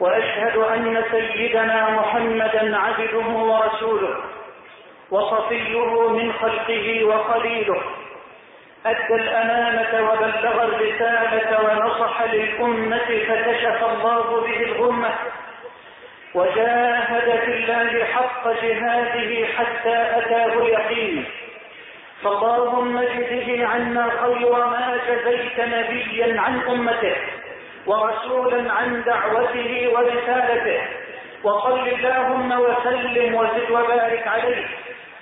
وأشهد أن سيدنا محمدا عبده ورسوله وصفيه من خلقه وخليله أدى الأمانة وبلغ الرسالة ونصح للأمة فكشف الله به الغمة وجاهد في الله حق جهاده حتى أتاه اليقين. فاللهم اجزه عنا خير ما جزيت نبيا عن أمته. ورسولا عن دعوته ورسالته. وصل اللهم وسلم وزد وبارك عليه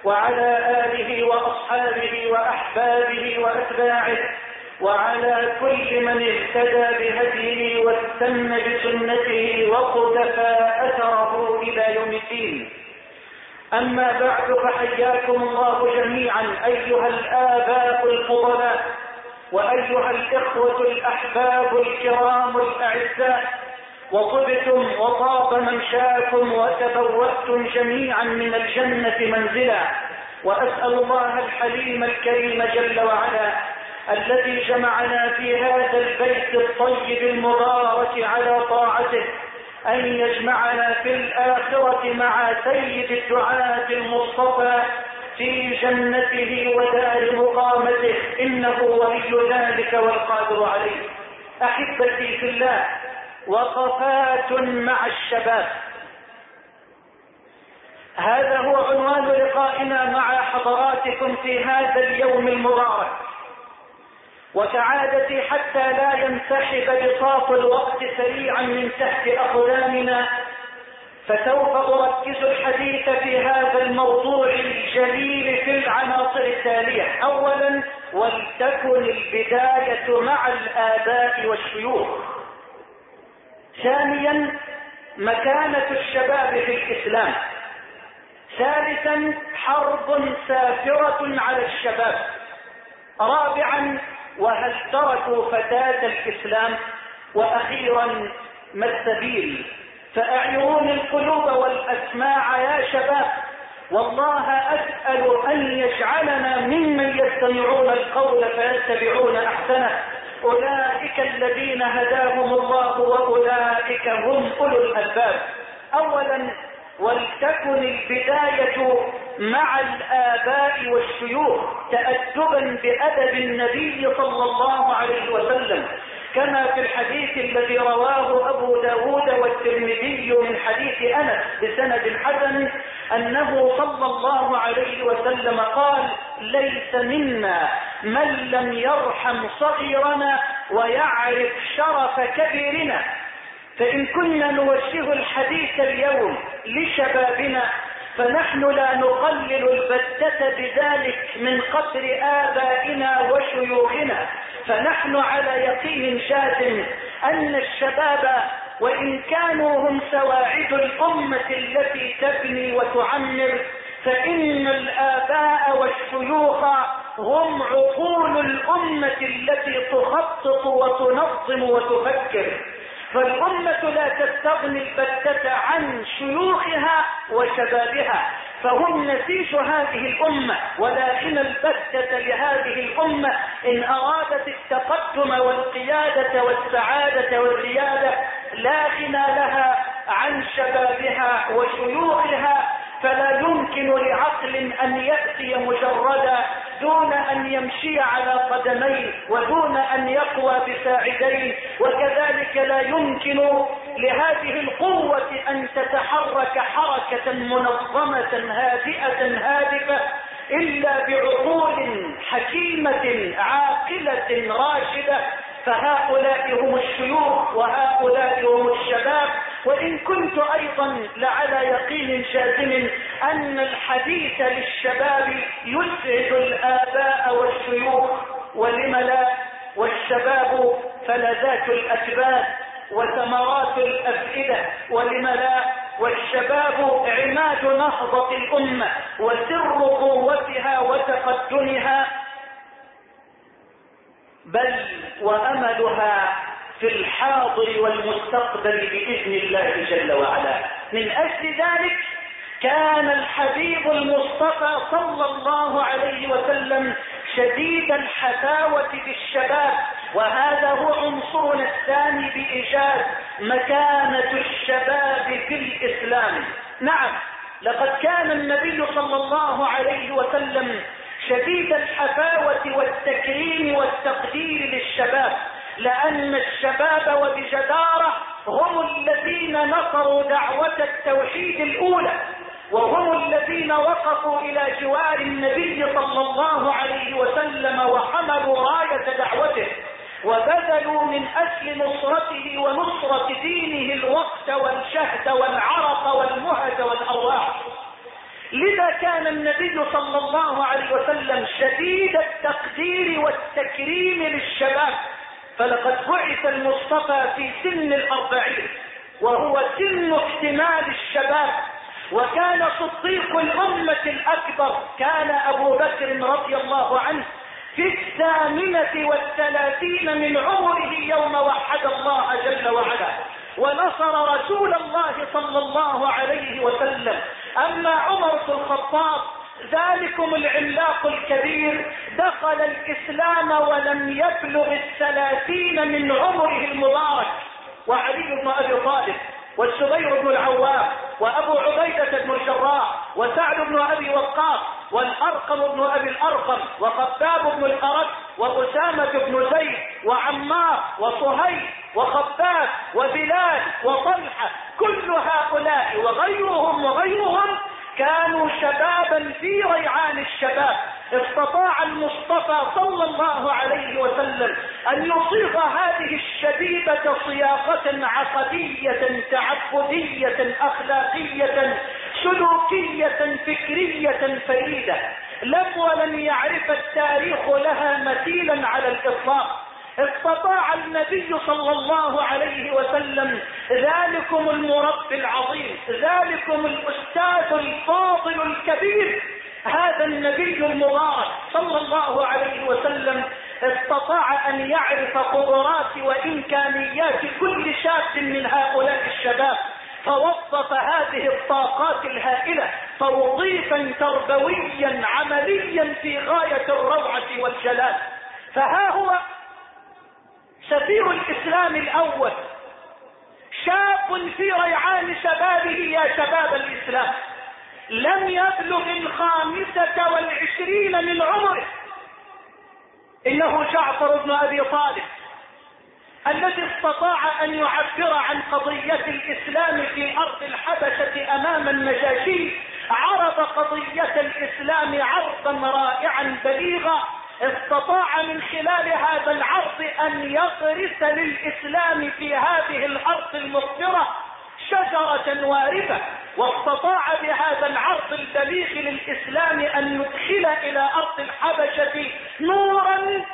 وعلى آله وأصحابه وأحبابه وأتباعه. وعلى كل من اهتدى بهديه واستنى بسنته وقتفى أثره إلى يوم الدين. أما بعد فحياكم الله جميعا أيها الآباء الفضلاء. وأيها الإخوة الأحباب الكرام الأعزاء وطبتم وطاب ممشاكم وتبوأتم جميعا من الجنة منزلا وأسأل الله الحليم الكريم جل وعلا الذي جمعنا في هذا البيت الطيب المبارك على طاعته أن يجمعنا في الآخرة مع سيد الدعاة المصطفى في جنته ودار مقامته. إنه ولي ذلك والقادر عليه. أحبتي في الله وقفات مع الشباب. هذا هو عنوان لقائنا مع حضراتكم في هذا اليوم المبارك. وسعادتي حتى لا ينسحب بساط الوقت سريعا من تحت أقدامنا. فسوف أركز الحديث في هذا الموضوع الجليل في العناصر التالية. أولا ولتكن البداية مع الآباء والشيوخ. ثانيا مكانة الشباب في الإسلام. ثالثا حرب سافرة على الشباب. رابعا وهل تركوا فتاة الإسلام؟ وأخيرا ما السبيل؟ فأعيروني القلوب والأسماع يا شباب والله أسأل أن يجعلنا ممن يستمعون القول فيتبعون أحسنه. أولئك الذين هداهم الله وأولئك هم أولو الألباب. أولا ولتكن البداية مع الآباء والشيوخ تأدبا بأدب النبي صلى الله عليه وسلم. كما في الحديث الذي رواه أبو داود والترمذي من حديث أنس بسند حسن أنه صلى الله عليه وسلم قال ليس منا من لم يرحم صغيرنا ويعرف شرف كبيرنا. فإن كنا نوجه الحديث اليوم لشبابنا فنحن لا نقلل البتة بذلك من قدر آبائنا وشيوخنا. فنحن على يقين جازم أن الشباب وإن كانوا هم سواعد الأمة التي تبني وتعمر فإن الآباء والشيوخ هم عقول الأمة التي تخطط وتنظم وتفكر. فالأمة لا تستغني البتة عن شيوخها وشبابها فهم نسيج هذه الأمة ولكن البتة لهذه الأمة إن أرادت التقدم والقيادة والسعادة والريادة لا غنى لها عن شبابها وشيوخها فلا يمكن لعقل أن يأتي مجردا دون أن يمشي على قدميه ودون أن يقوى بساعديه وكذلك لا يمكن لهذه القوة أن تتحرك حركة منظمة هادئة هادفة إلا بعقول حكيمة عاقلة راشدة. فهؤلاء هم الشيوخ وهؤلاء هم الشباب. وإن كنت أيضا لعلى يقين جازم أن الحديث للشباب يسعد الآباء والشيوخ. ولم لا؟ والشباب فلذات الأكباد وثمرات الأفئدة. ولم لا؟ والشباب عماد نهضة الأمة وسر قوتها وتقدمها. بل وأملها في الحاضر والمستقبل بإذن الله جل وعلا. من أجل ذلك كان الحبيب المصطفى صلى الله عليه وسلم شديد الحفاوة بالشباب وهذا هو عنصرنا الثاني بإيجاد مكانة الشباب في الإسلام. نعم لقد كان النبي صلى الله عليه وسلم شديد الحفاوة والتكريم والتقدير للشباب لأن الشباب وبجدارة هم الذين نصروا دعوة التوحيد الأولى وهم الذين وقفوا إلى جوار النبي صلى الله عليه وسلم وحملوا راية دعوته وبذلوا من أجل نصرته ونصرة دينه الوقت والشهد والعرق والمهد والأرواح. لذا كان النبي صلى الله عليه وسلم شديد التقدير والتكريم للشباب. فلقد بعث المصطفى في سن الأربعين وهو سن اكتمال الشباب. وكان صديق الأمة الأكبر كان أبو بكر رضي الله عنه في الثامنة والثلاثين من عمره يوم وحد الله جل وعلا. ونصر رسول الله صلى الله عليه وسلم. أما عمر بن الخطاب ذلكم العملاق الكبير دخل الإسلام ولم يبلغ الثلاثين من عمره المبارك. وعلي بن أبي طالب والزبير بن العوام وأبو عبيدة بن الجراح وسعد بن أبي وقاص والأرقم بن أبي الأرقم وخباب بن الارد وأسامة بن زيد وعمار وصهيب وخباب وبلال وطلحة كل هؤلاء وغيرهم وغيرهم كانوا شبابا في ريعان الشباب. استطاع المصطفى صلى الله عليه وسلم أن يصيغ هذه الشبيبة صياغة عقدية تعبدية أخلاقية سلوكية فكرية فريدة. لم ولم يعرف التاريخ لها مثيلا على الإطلاق. استطاع النبي صلى الله عليه وسلم ذلكم المربي العظيم ذلكم الأستاذ الفاضل الكبير. هذا النبي المبارك صلى الله عليه وسلم استطاع أن يعرف قدرات وإمكانيات كل شاب من هؤلاء الشباب. فوظف هذه الطاقات الهائلة توظيفا تربويا عمليا في غاية الروعة والجلال. فها هو سفير الإسلام الأول. شاب في ريعان شبابه يا شباب الإسلام. لم يبلغ الخامسة والعشرين من عمره. إنه جعفر بن أبي طالب الذي استطاع أن يعبر عن قضية الإسلام في أرض الحبشة أمام النجاشي عرض قضية الإسلام عرضا رائعا بليغا. استطاع من خلال هذا العرض أن يغرس للإسلام في هذه الأرض المغفرة شجرة واردة واستطاع بهذا العرض البليغ للإسلام أن يدخل إلى أرض الحبشة نورا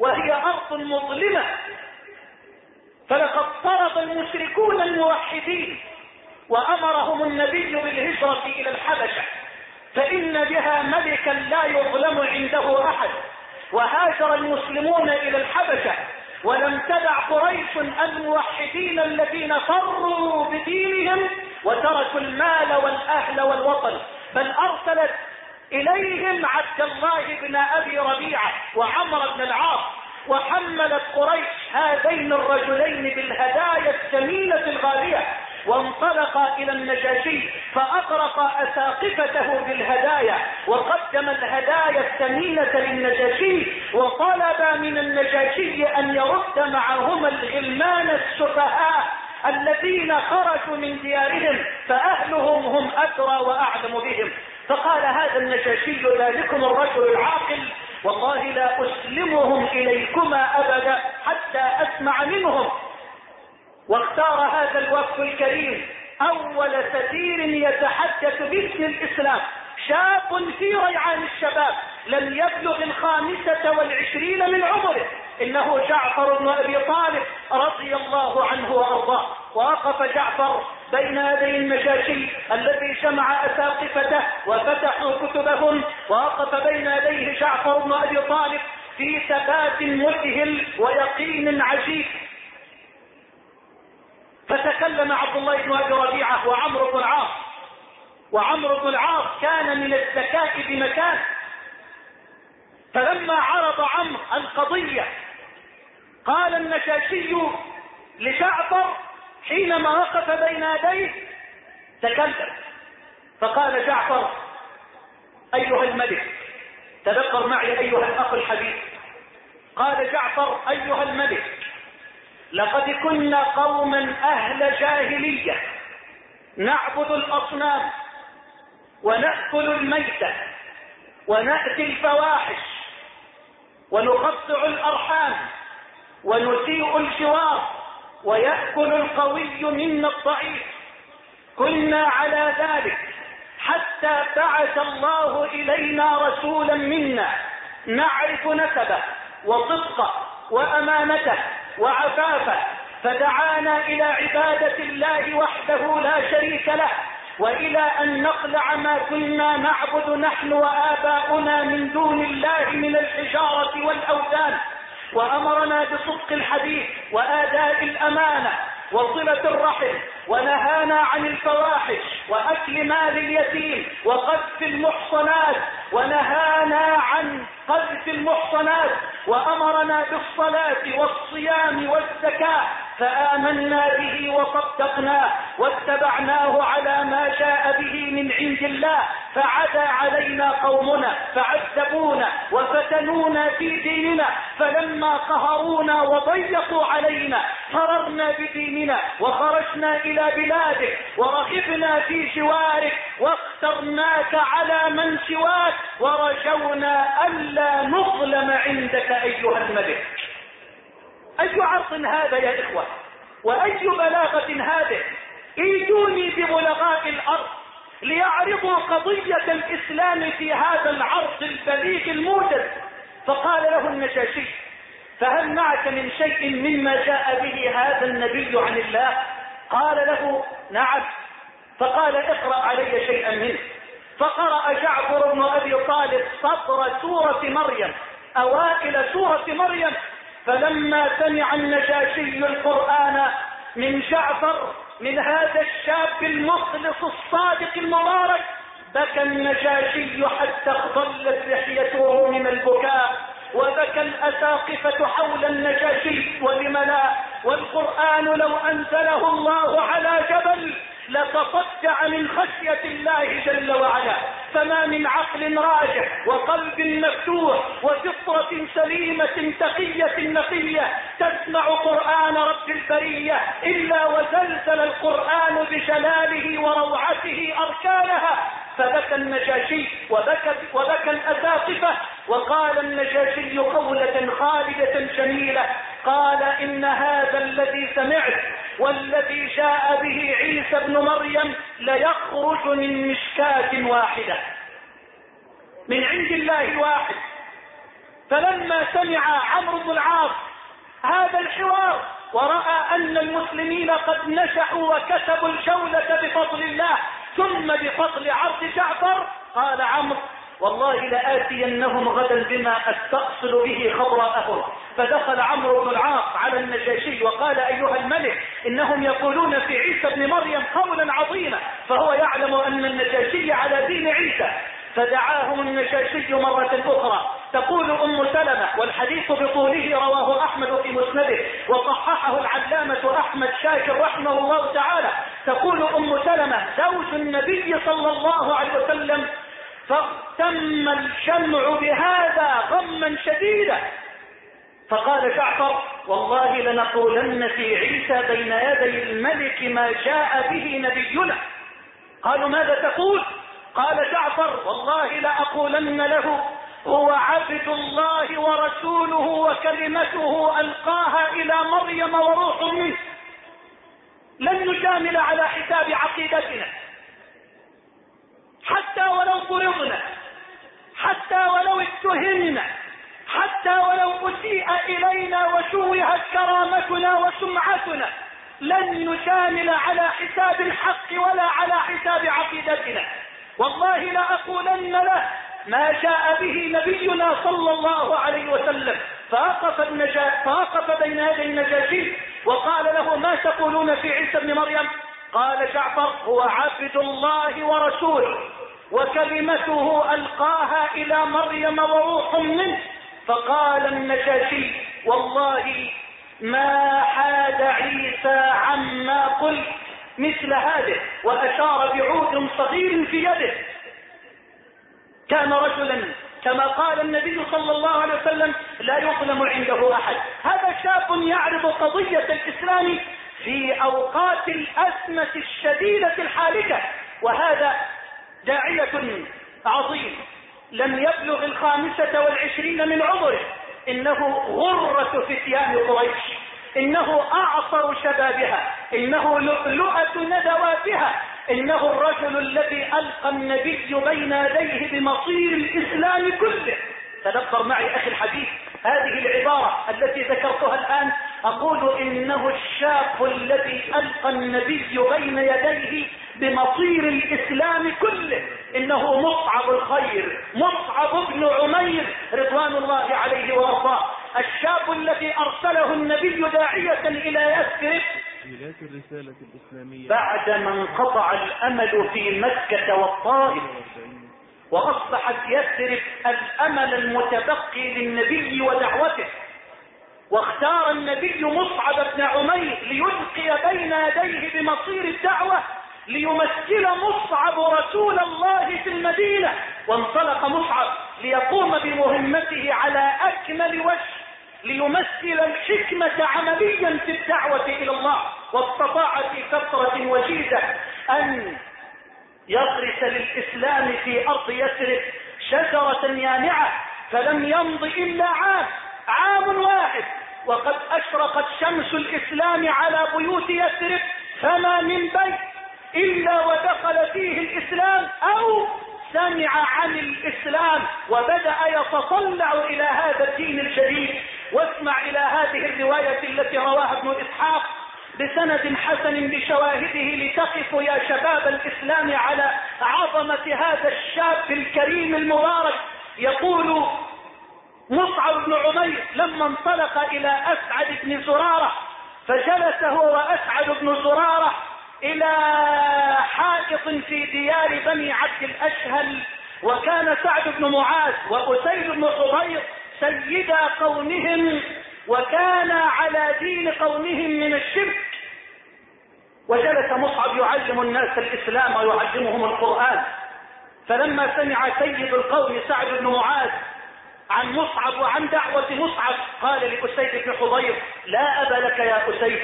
وهي أرض مظلمة. فلقد طرد المشركون الموحدين وأمرهم النبي بالهجرة إلى الحبشة فإن بها ملكا لا يظلم عنده وهاجر المسلمون إلى الحبشة ولم تدع قريش الموحدين الذين فروا بدينهم وتركوا المال والأهل والوطن بل أرسلت إليهم عبد الله بن أبي ربيعة وعمر بن العاص وحملت قريش هذين الرجلين بالهدايا الثمينة الغالية. وانطلق إلى النجاشي فأطرق أساقفته بالهدايا وقدم الهدايا الثمينة للنجاشي وطلب من النجاشي أن يرد معهما الغلمان السفهاء الذين خرجوا من ديارهم فأهلهم هم أدرى وأعلم بهم. فقال هذا النجاشي ذلكم الرجل العاقل والله لا أسلمهم إليكما أبدا حتى أسمع منهم. واختار هذا الوفد الكريم أول سفير يتحدث باسم الإسلام شاب في ريعان الشباب لم يبلغ الخامسة والعشرين من عمره. إنه جعفر بن أبي طالب رضي الله عنه وأرضاه. ووقف جعفر بين يدي المشاشي الذي جمع أساقفته وفتحوا كتبهم. ووقف بين يديه جعفر بن أبي طالب في ثبات مذهل ويقين عجيب. فتكلم عبد الله بن أبي ربيعة وعمرو بن العاص. وعمرو بن العاص كان من الذكاء بمكان. فلما عرض عمرو القضية قال النشاشي لجعفر حينما وقف بين يديه تكلم. فقال جعفر أيها الملك تذكر معي أيها الأخ الحبيب قال جعفر أيها الملك لقد كنا قوما أهل جاهلية. نعبد الأصنام ونأكل الميتة ونأتي الفواحش ونقطع الأرحام ونسيء الجوار ويأكل القوي منا الضعيف. كنا على ذلك حتى بعث الله إلينا رسولا منا نعرف نسبه وصدقه وأمانته وعفافه فدعانا إلى عبادة الله وحده لا شريك له وإلى أن نخلع ما كنا نعبد نحن وآباؤنا من دون الله من الحجارة والأوثان. وأمرنا بصدق الحديث وآداء الأمانة وصلة الرحم ونهانا عن الفواحش وأكل مال اليتيم وقذف المحصنات ونهانا عن قذف المحصنات وأمرنا بالصلاة والصيام والزكاة. فآمنا به وصدقناه واتبعناه على ما جاء به من عند الله فعدا علينا قومنا فعذبونا وفتنونا في ديننا فلما قهرونا وضيقوا علينا فررنا بديننا وخرجنا إلى بلادك ورغبنا في جوارك واخترناك على من سواك ورجونا ألا نظلم عندك أيها الملك أي عرض هذا يا إخوة؟ وأي بلاغة هذه؟ ايتوني ببلغاء الأرض ليعرضوا قضية الإسلام في هذا العرض البليغ الموجز. فقال له النجاشي فهل معك من شيء مما جاء به هذا النبي عن الله؟ قال له نعم. فقال اقرأ علي شيئا منه. فقرأ جعفر بن أبي طالب سطر سورة مريم أوائل سورة مريم فلما سمع النجاشي القرآن من جعفر من هذا الشاب المخلص الصادق المبارك بكى النجاشي حتى اختلت لحيته من البكاء وبكى الأساقفة حول النجاشي ولم لا والقرآن لو أنزله الله على جبل لتصدع من خشية الله جل وعلا فما من عقل راجح وقلب مفتوح وفطرة سليمة تقية نقية تسمع قرآن رب البرية إلا وزلزل القرآن بجلاله وروعته أركانها فبكى النجاشي وبكى, وبكى الأساقفة وقال النجاشي قولة خالدة جميلة قال إن هذا الذي سمعت والذي جاء به عيسى بن مريم ليخرج من مشكاة واحدة من عند الله واحد. فلما سمع عمرو بن العاص هذا الحوار ورأى أن المسلمين قد نشأوا وكسبوا الجولة بفضل الله ثم بفضل عرض جعفر قال عمرو والله لآتينهم غدا بما أستأصل به خضراءهم. فدخل عمرو بن العاص على النجاشي وقال أيها الملك إنهم يقولون في عيسى بن مريم قولا عظيما فهو يعلم أن النجاشي على دين عيسى. فدعاهم النجاشي مرة أخرى. تقول أم سلمة والحديث بطوله رواه أحمد في مسنده وصححه العلامة أحمد شاكر رحمه الله تعالى. تقول أم سلمة زوج النبي صلى الله عليه وسلم فاغتم الجمع بهذا غما شديدا. فقال جعفر والله لنقولن في عيسى بين يدي الملك ما جاء به نبينا. قالوا ماذا تقول؟ قال جعفر والله لأقولن له هو عبد الله ورسوله وكلمته ألقاها إلى مريم وروح منه. لن نجامل على حساب عقيدتنا. حتى ولو فرضنا حتى ولو اتهمنا حتى ولو أسيء إلينا وشوهت كرامتنا وسمعتنا لن نجامل على حساب الحق ولا على حساب عقيدتنا. والله لأقولن له ما جاء به نبينا صلى الله عليه وسلم. فوقف, النجا... فوقف بين يدي النجاشي وقال له ما تقولون في عيسى ابن مريم؟ قال جعفر هو عبد الله ورسوله وكلمته ألقاها إلى مريم وروح منه فقال النجاشي والله ما حاد عيسى عما قلت مثل هذه وأشار بعود صغير في يده. كان رجلا كما قال النبي صلى الله عليه وسلم لا يظلم عنده أحد. هذا شاب يعرض قضية الإسلام في أوقات الأزمة الشديدة الحالكة وهذا داعية عظيم. لم يبلغ الخامسة والعشرين من عمره. إنه غرة فتيان قريش. إنه أعصر شبابها. إنه لؤلؤة ندواتها. إنه الرجل الذي ألقى النبي بين يديه بمصير الإسلام كله. تدبر معي أخي الحديث هذه العبارة التي ذكرتها الآن أقول إنه الشاب الذي ألقى النبي بين يديه بمصير الإسلام كله إنه مصعب الخير مصعب بن عمير رضوان الله عليه وأرضاه. الشاب الذي أرسله النبي داعية إلى يثرب الرسالة الإسلامية. بعدما انقطع الأمل في مكة والطائف وأصبحت يثرب الأمل المتبقي للنبي ودعوته. واختار النبي مصعب بن عمير ليلقي بين يديه بمصير الدعوة ليمثل مصعب رسول الله في المدينة. وانطلق مصعب ليقوم بمهمته على أكمل وجه ليمثل الحكمة عمليا في الدعوة إلى الله. واستطاع في فترة وجيزة أن يغرس للإسلام في أرض يثرب شجرة يانعة فلم يمض إلا عام. عام واحد. وقد أشرقت شمس الإسلام على بيوت يثرب فما من بيت إلا ودخل فيه الإسلام أو سمع عن الإسلام وبدأ يتطلع إلى هذا الدين الجديد. واسمع إلى هذه الرواية التي رواها ابن إسحاق بسند حسن بشواهده لتقف يا شباب الإسلام على عظمة هذا الشاب الكريم المبارك. يقول مصعب بن عمير لما انطلق إلى أسعد بن زرارة فجلس هو وأسعد بن زرارة إلى حائط في ديار بني عبد الأشهل وكان سعد بن معاذ وأسيد بن حضير سيدا قومهم وكان على دين قومهم من الشرك. وجلس مصعب يعلم الناس الإسلام ويعلمهم القرآن. فلما سمع سيد القوم سعد بن معاذ عن مصعب وعن دعوة مصعب. قال لأسيد بن حضير لا أبا لك يا أسيد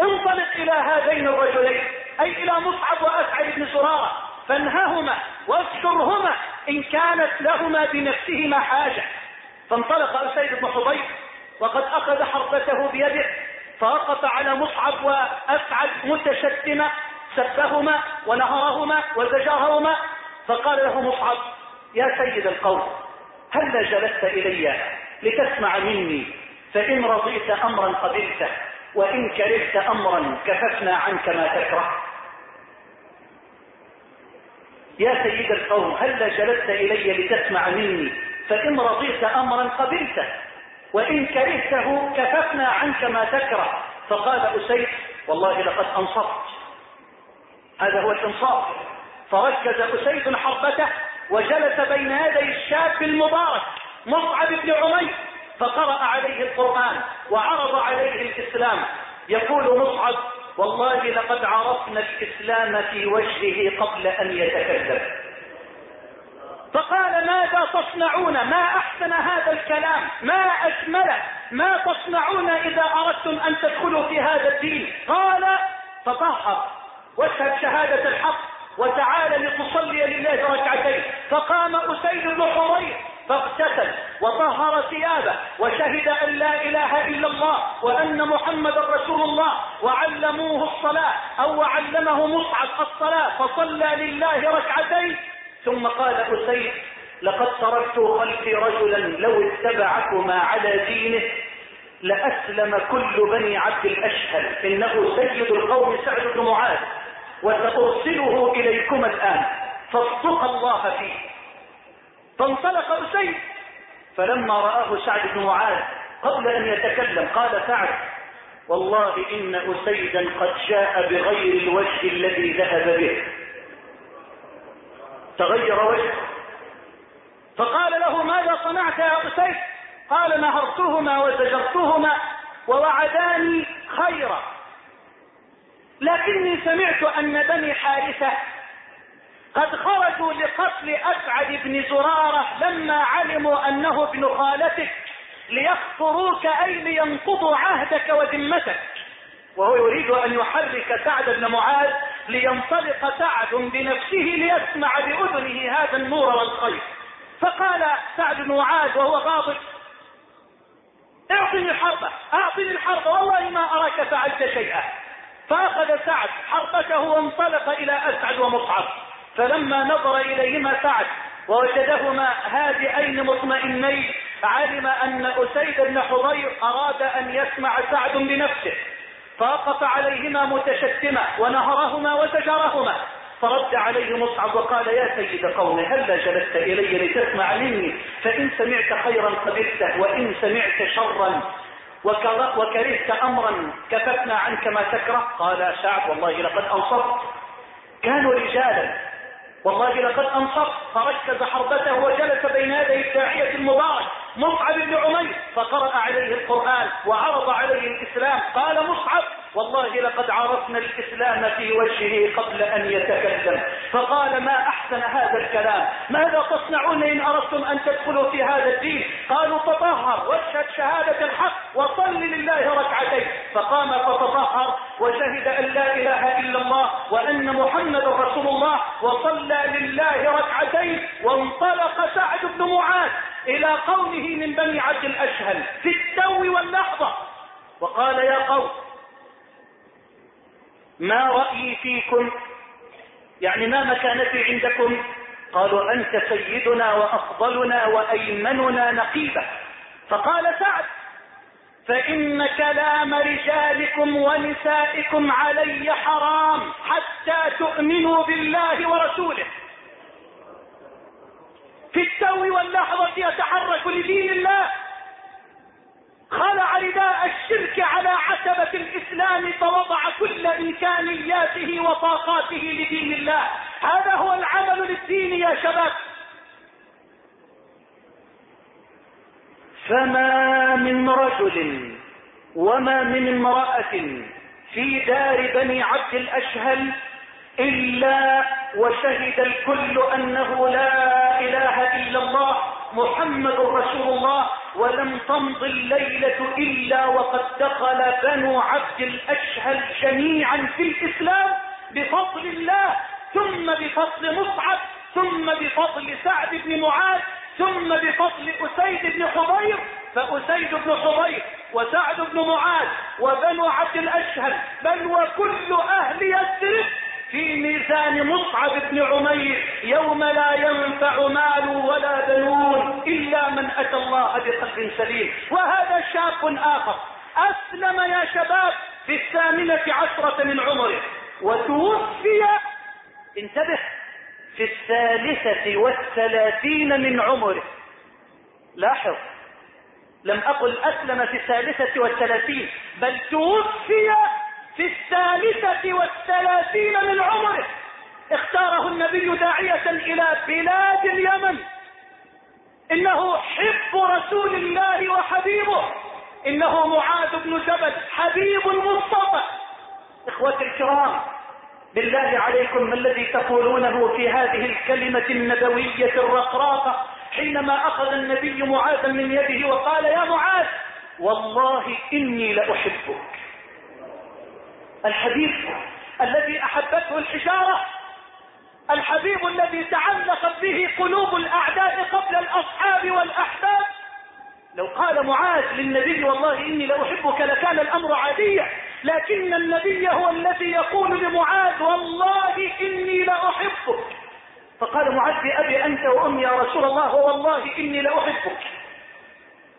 انطلق إلى هذين الرجلين أي إلى مصعب وأسعد بن سرارة فانههما واذكرهما إن كانت لهما بنفسهما حاجة. فانطلق أسيد بن حضير وقد أخذ حربته بيده فوقف على مصعب وأسعد متشتمة سبهما ونهرهما وزجرهما فقال له مصعب يا سيد القوم هل جلست إلي لتسمع مني؟ فإن رضيت أمرا قبلته وإن كرهت أمرا كففنا عنك ما تكره. يا سيد القوم هل جلست إلي لتسمع مني؟ فإن رضيت أمرا قبلته وإن كرهته كففنا عنك ما تكره. فقال أسيد والله لقد أنصفت هذا هو الإنصاف. فركز أسيد حربته وجلس بين يدي الشاب المبارك مصعب بن عمير فقرأ عليه القرآن وعرض عليه الإسلام. يقول مصعب والله لقد عرفنا الإسلام في وجهه قبل أن يتكلم. فقال ماذا تصنعون؟ ما أحسن هذا الكلام؟ ما أجمله ما تصنعون إذا أردتم أن تدخلوا في هذا الدين؟ قال تطهر واشهد شهادة الحق وتعالى لتصلي لله ركعتين. فقام أسيد بن حرير فاغتسل وطهر ثيابه وشهد أن لا إله إلا الله وأن محمد رسول الله وعلموه الصلاة أو علمه مصعب الصلاة فصلى لله ركعتين. ثم قال أسيد لقد تركت خلفي رجلا لو اتبعكما على دينه لأسلم كل بني عبد الأشهل. إنه سيد القوم سعد بن معاذ. وسأرسله إليكم الآن. فاصدق الله فيه. فانطلق أسيد. فلما رآه سعد بن معاذ قبل أن يتكلم قال سعد والله إن أسيدا قد جاء بغير الوجه الذي ذهب به. تغير وجهه. فقال له ماذا صنعت يا أسيد؟ قال نهرتهما وزجرتهما ووعداني خيرا. لكني سمعت أن بني حارثة قد خرجوا لقتل أسعد بن زرارة لما علموا أنه ابن خالتك ليخطروك أي لينقضوا عهدك وذمتك. وهو يريد أن يحرك سعد بن معاذ لينطلق سعد بنفسه ليسمع بأذنه هذا النور والخير. فقال سعد بن معاذ وهو غاضب أعطني الحربة أعطني الحربة والله ما أراك فعلت شيئا. فأخذ سعد حربته وانطلق إلى أسعد ومصعب. فلما نظر إليهما سعد ووجدهما هادئين مطمئنين علم أن أسيد بن حضير أراد أن يسمع سعد بنفسه. فوقف عليهما متشتما ونهرهما وزجرهما فرد عليه مصعب وقال يا سيد قومي هلا جلست إلي لتسمع مني؟ فإن سمعت خيرا قبلته وإن سمعت شرا وكرهت أمرا كففنا عنك ما تكره. قال سعد والله لقد انصفت كانوا رجالا. والله لقد انصفت فركز حربته وجلس بين يدي الداعية المبارك مصعب بن عمير. فقرأ عليه القرآن وعرض عليه الإسلام. قال مصعب والله لقد عرفنا الإسلام في وجهه قبل أن يتكلم. فقال ما أحسن هذا الكلام؟ ماذا تصنعون إن أردتم أن تدخلوا في هذا الدين؟ قالوا تطهر واشهد شهادة الحق وصل لله ركعتين. فقام فتطهر وشهد أن لا إله إلا الله وأن محمد رسول الله وصلى لله ركعتين. وانطلق سعد بن معاذ إلى قومه من بني عبد الأشهل في التو واللحظة. وقال يا قوم ما رأيي فيكم؟ يعني ما مكانتي عندكم؟ قالوا أنت سيدنا وأفضلنا وأيمننا نقيبة فقال سعد فإن كلام رجالكم ونسائكم علي حرام حتى تؤمنوا بالله ورسوله. في التو واللحظة يتحرك لدين الله خلع رداء الشرك على عتبة الإسلام فوضع كل إمكانياته وطاقاته لدين الله. هذا هو العمل للدين يا شباب. فما من رجل وما من امرأة في دار بني عبد الأشهل إلا وشهد الكل أنه لا إله إلا الله محمد رسول الله ولم تمض الليلة إلا وقد دخل بنو عبد الأشهل جميعا في الإسلام بفضل الله ثم بفضل مصعب ثم بفضل سعد بن معاذ ثم بفضل أسيد بن حضير فأسيد بن حضير وسعد بن معاذ وبنو عبد الأشهل بل وكل أهل يثرب في ميزان مصعب بن عمير يوم لا ينفع مال ولا بنون إلا من أتى الله بقلب سليم. وهذا شاب آخر. أسلم يا شباب في الثامنة عشرة من عمره. وتوفي انتبه. في الثالثة والثلاثين من عمره. لاحظ. لم أقل أسلم في الثالثة والثلاثين بل توفي في الثالثة والثلاثين من عمره اختاره النبي داعية إلى بلاد اليمن. إنه حب رسول الله وحبيبه. إنه معاذ بن جبل حبيب المصطفى. إخوتي الكرام بالله عليكم ما الذي تقولونه في هذه الكلمة النبوية الرقراقة حينما أخذ النبي معاذا من يده وقال يا معاذ! والله إني لأحبك. الحبيب الذي أحبته الحجارة الحبيب الذي تعلقت به قلوب الأعداء قبل الأصحاب والأحباب. لو قال معاذ للنبي والله إني لأحبك لكان الأمر عاديا لكن النبي هو الذي يقول لمعاذ والله إني لأحبك. فقال معاذ بأبي أنت وأمي يا رسول الله والله إني لأحبك.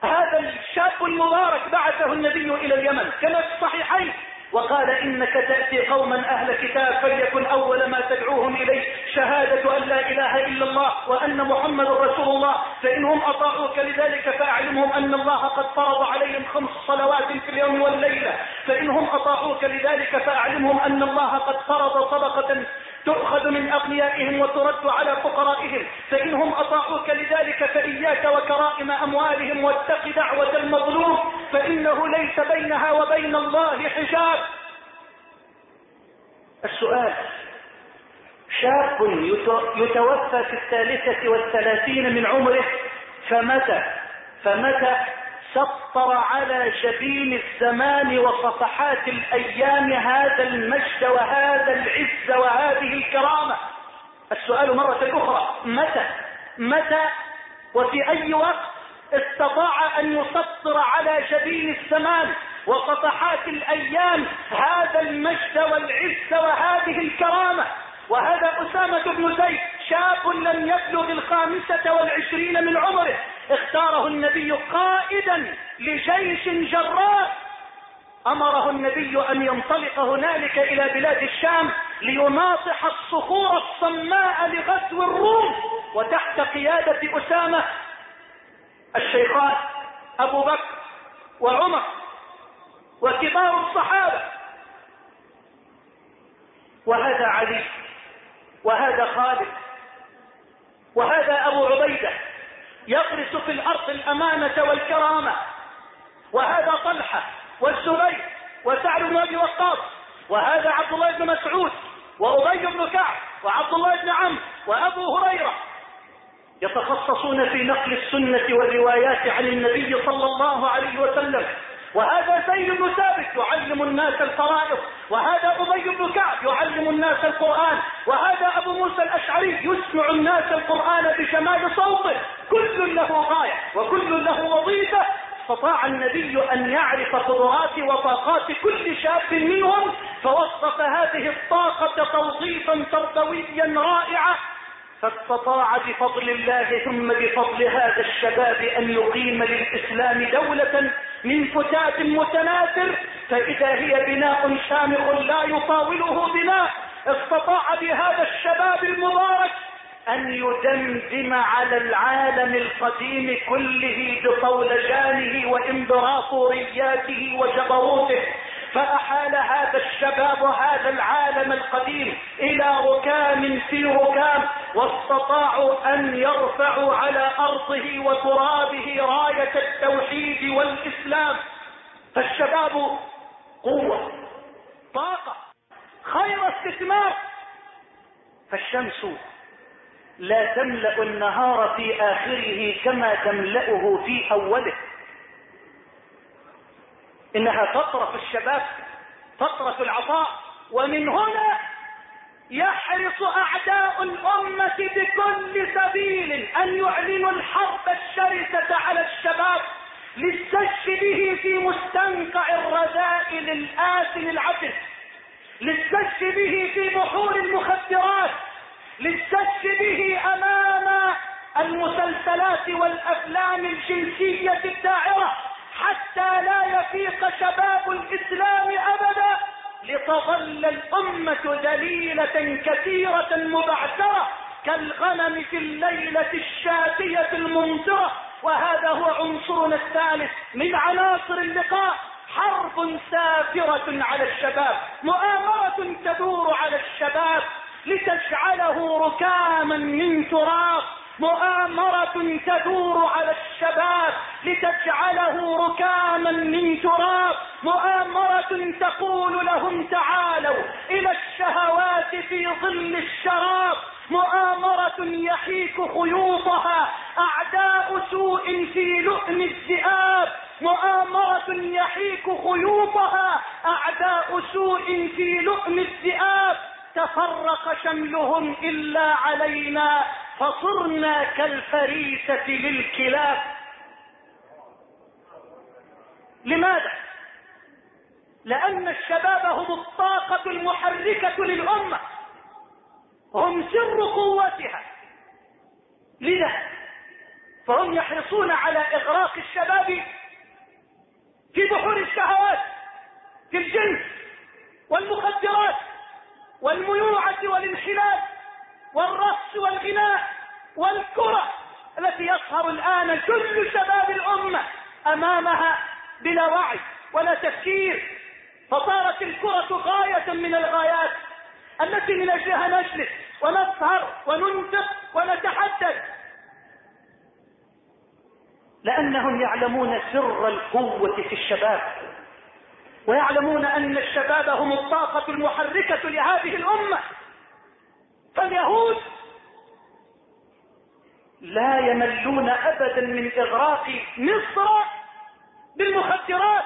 هذا الشاب المبارك بعثه النبي إلى اليمن كما في الصحيحين. وقال إنك تأتي قوما أهل كتاب فليكن أول ما تدعوهم إليه. شهادة أن لا إله إلا الله وأن محمد رسول الله. فإنهم أطاعوك لذلك فأعلمهم أن الله قد فرض عليهم خمس صلوات في اليوم والليلة. فإنهم أطاعوك لذلك فأعلمهم أن الله قد فرض صدقة تؤخذ من أغنيائهم وترد على فقرائهم فإنهم أطاعوك لذلك فإياك وكرائم أموالهم واتق دعوة المظلوم فإنه ليس بينها وبين الله حجاب. السؤال شاب يتوفى في الثالثة والثلاثين من عمره فمتى فمتى سطر على جبين الزمان وصفحات الأيام هذا المجد وهذا العز وهذه الكرامة. السؤال مرة أخرى متى؟ متى؟ وفي أي وقت استطاع أن يسطر على جبين الزمان وصفحات الأيام هذا المجد والعز وهذه الكرامة؟ وهذا أسامة بن زيد شاب لم يبلغ الخامسة والعشرين من عمره. اختاره النبي قائدا لجيش جراء. أمره النبي أن ينطلق هنالك إلى بلاد الشام ليناصح الصخور الصماء لغزو الروم. وتحت قيادة أسامة الشيخان أبو بكر وعمر وكبار الصحابة. وهذا علي وهذا خالد وهذا أبو عبيدة. يغرس في الأرض الأمانة والكرامة. وهذا طلحة والزبير وسعد بن أبي وقاص وهذا عبد الله بن مسعود وأبي بن كعب وعبد الله بن عمرو وأبو هريرة. يتخصصون في نقل السنة والروايات عن النبي صلى الله عليه وسلم. وهذا زيد بن ثابت يعلم الناس الفرائض وهذا أبي بن كعب يعلم الناس القرآن وهذا أبو موسى الأشعري يسمع الناس القرآن بجمال صوته كل له غاية وكل له وظيفة. استطاع النبي أن يعرف قدرات وطاقات كل شاب منهم فوصف هذه الطاقة توظيفا تربويا رائعا فاستطاع بفضل الله ثم بفضل هذا الشباب أن يقيم للإسلام دولة من فتات متناثر فإذا هي بناء شامخ لا يطاوله بناء استطاع بهذا الشباب المبارك أن يدمدم على العالم القديم كله بطولجانه وإمبراطورياته وجبروته. فأحال هذا الشباب هذا العالم القديم إلى ركام في ركام واستطاعوا أن يرفعوا على أرضه وترابه راية التوحيد والإسلام. فالشباب قوة طاقة خير استثمار. فالشمس لا تملأ النهار في آخره كما تملأه في أوله. إنها فترة الشباب فترة العطاء ومن هنا يحرص أعداء الأمة بكل سبيل أن يعلنوا الحرب الشرسة على الشباب للسش به في مستنقع الرذائل الآسن العبث للسش به في بحور المخدرات للسش به أمام المسلسلات والأفلام الجنسية الداعرة حتى لا يفيق شباب الإسلام أبدا لتظل الأمة دليلة كثيرة مبعثرة كالغنم في الليلة الشاتية الممطرة وهذا هو عنصرنا الثالث من عناصر اللقاء. حرب سافرة على الشباب مؤامرة تدور على الشباب لتجعله ركاما من تراب مؤامرة تدور على الشباب لتجعله ركاما من تراب. مؤامرة تقول لهم تعالوا إلى الشهوات في ظل الشراب. مؤامرة يحيك خيوطها. أعداء سوء في لؤم الذئاب. مؤامرة يحيك خيوطها. أعداء سوء في لؤم الذئاب. تفرق شملهم إلا علينا. فصرنا كالفريسة للكلاب. لماذا؟ لأن الشباب هم الطاقة المحركة للأمة. هم سر قوتها. لذا فهم يحرصون على إغراق الشباب في بحور الشهوات في الجنس والمخدرات والميوعة والانحلال والرقص والغناء والكرة التي كل شباب الأمة أمامها بلا وعي ولا تفكير. فصارت الكرة غاية من الغايات التي من أجلها نجلس ونسهر وننفق ونتحدث. لأنهم يعلمون سر القوة في الشباب ويعلمون أن الشباب هم الطاقة المحركة لهذه الأمة. فاليهود لا يملون أبدا من إغراق مصر بالمخدرات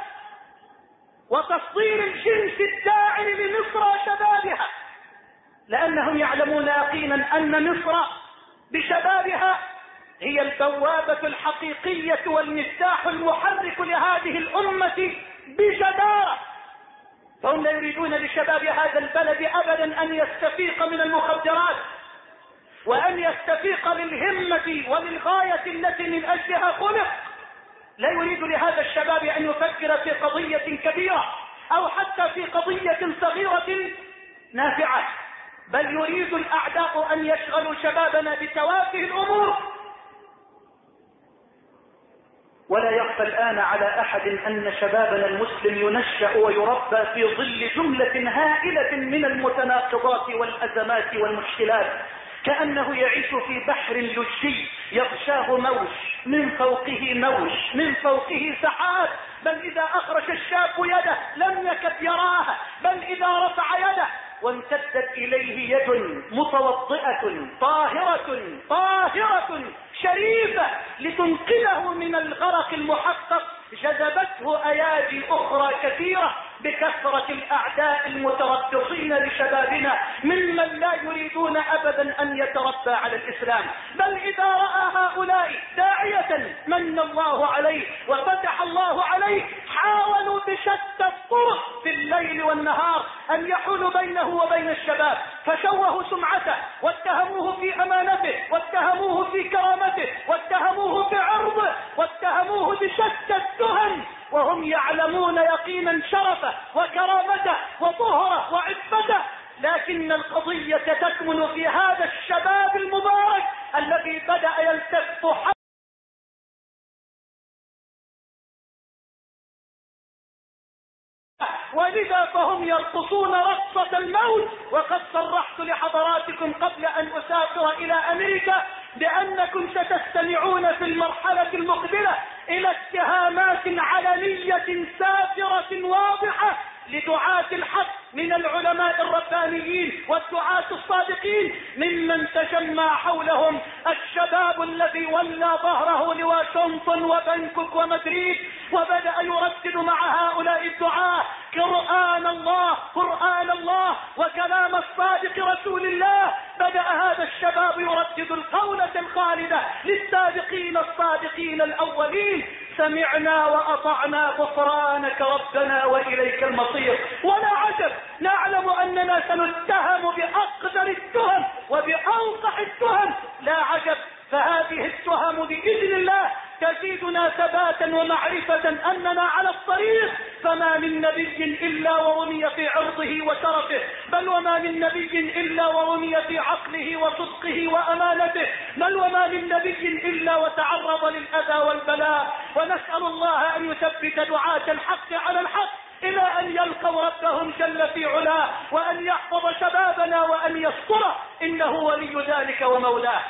وتصدير الجنس الداعم لمصر وشبابها. لأنهم يعلمون يقينا أن مصر بشبابها هي البوابة الحقيقية والمفتاح المحرك لهذه الأمة بجدارة. فهم لا يريدون لشباب هذا البلد أبدا أن يستفيق من المخدرات. وأن يستفيق للهمة وللغاية التي من أجلها خلق. لا يريد لهذا الشباب أن يفكر في قضية كبيرة أو حتى في قضية صغيرة نافعة بل يريد الأعداء أن يشغلوا شبابنا بتوافه الأمور. ولا يخفى الآن على أحد أن شبابنا المسلم ينشأ ويربى في ظل جملة هائلة من المتناقضات والأزمات والمشكلات. كأنه يعيش في بحر لجي يغشاه موج من فوقه موج من فوقه سحاب. بل إذا أخرج الشاب يده لم يكد يراها بل إذا رفع يده وامتدت إليه يد متوضئة طاهرة طاهرة شريفة لتنقذه من الغرق المحقق. جذبته أيادي أخرى كثيرة. بكثرة الأعداء المتربصين لشبابنا ممن لا يريدون أبدا أن يتربى على الإسلام. بل إذا رأى هؤلاء داعية من الله عليه وفتح الله عليه حاولوا بشتى الطرق في الليل والنهار أن يحولوا بينه وبين الشباب فشوهوا سمعته واتهموه في أمانته واتهموه في كرامته واتهموه بعرضه واتهموه بشتى التهم وهم يعلمون يقينا شرفه وكرامته وطهره وعفته لكن القضية تكمن في هذا الشباب المبارك الذي بدأ يلتف ولذا فهم يرقصون رقصة الموت وقد صرحت لحضراتكم قبل أن أسافر إلى أمريكا بأنكم ستستمعون في المرحلة المقبلة إلى اتهامات علنية سافرة واضحة لدعاة الحق. من العلماء الربانيين والدعاة الصادقين ممن تجمع حولهم الشباب الذي ولى ظهره لواشنطن وبنكوك ومدريد وبدأ يردد مع هؤلاء الدعاة قرآن الله قرآن الله وكلام الصادق رسول الله. بدأ هذا الشباب يردد القولة الخالدة للسابقين الصادقين الأولين. سمعنا وأطعنا غفرانك ربنا وإليك المصير. ولا عجب نعلم أننا سنتهم بأقدر التهم وبأوقح التهم. لا عجب فهذه التهم بإذن الله تزيدنا ثباتا ومعرفة أننا على الطريق. فما من نبي إلا ورمي في عرضه وشرفه بل وما من نبي إلا ورمي في عقله وصدقه وأمانته بل وما من نبي إلا وتعرض للأذى والبلاء. ونسأل الله أن يثبت دعاة الحق على الحق إلى أن يلقوا ربهم جل في علاه وأن يحفظ شبابنا وأن يستره إنه ولي ذلك ومولاه.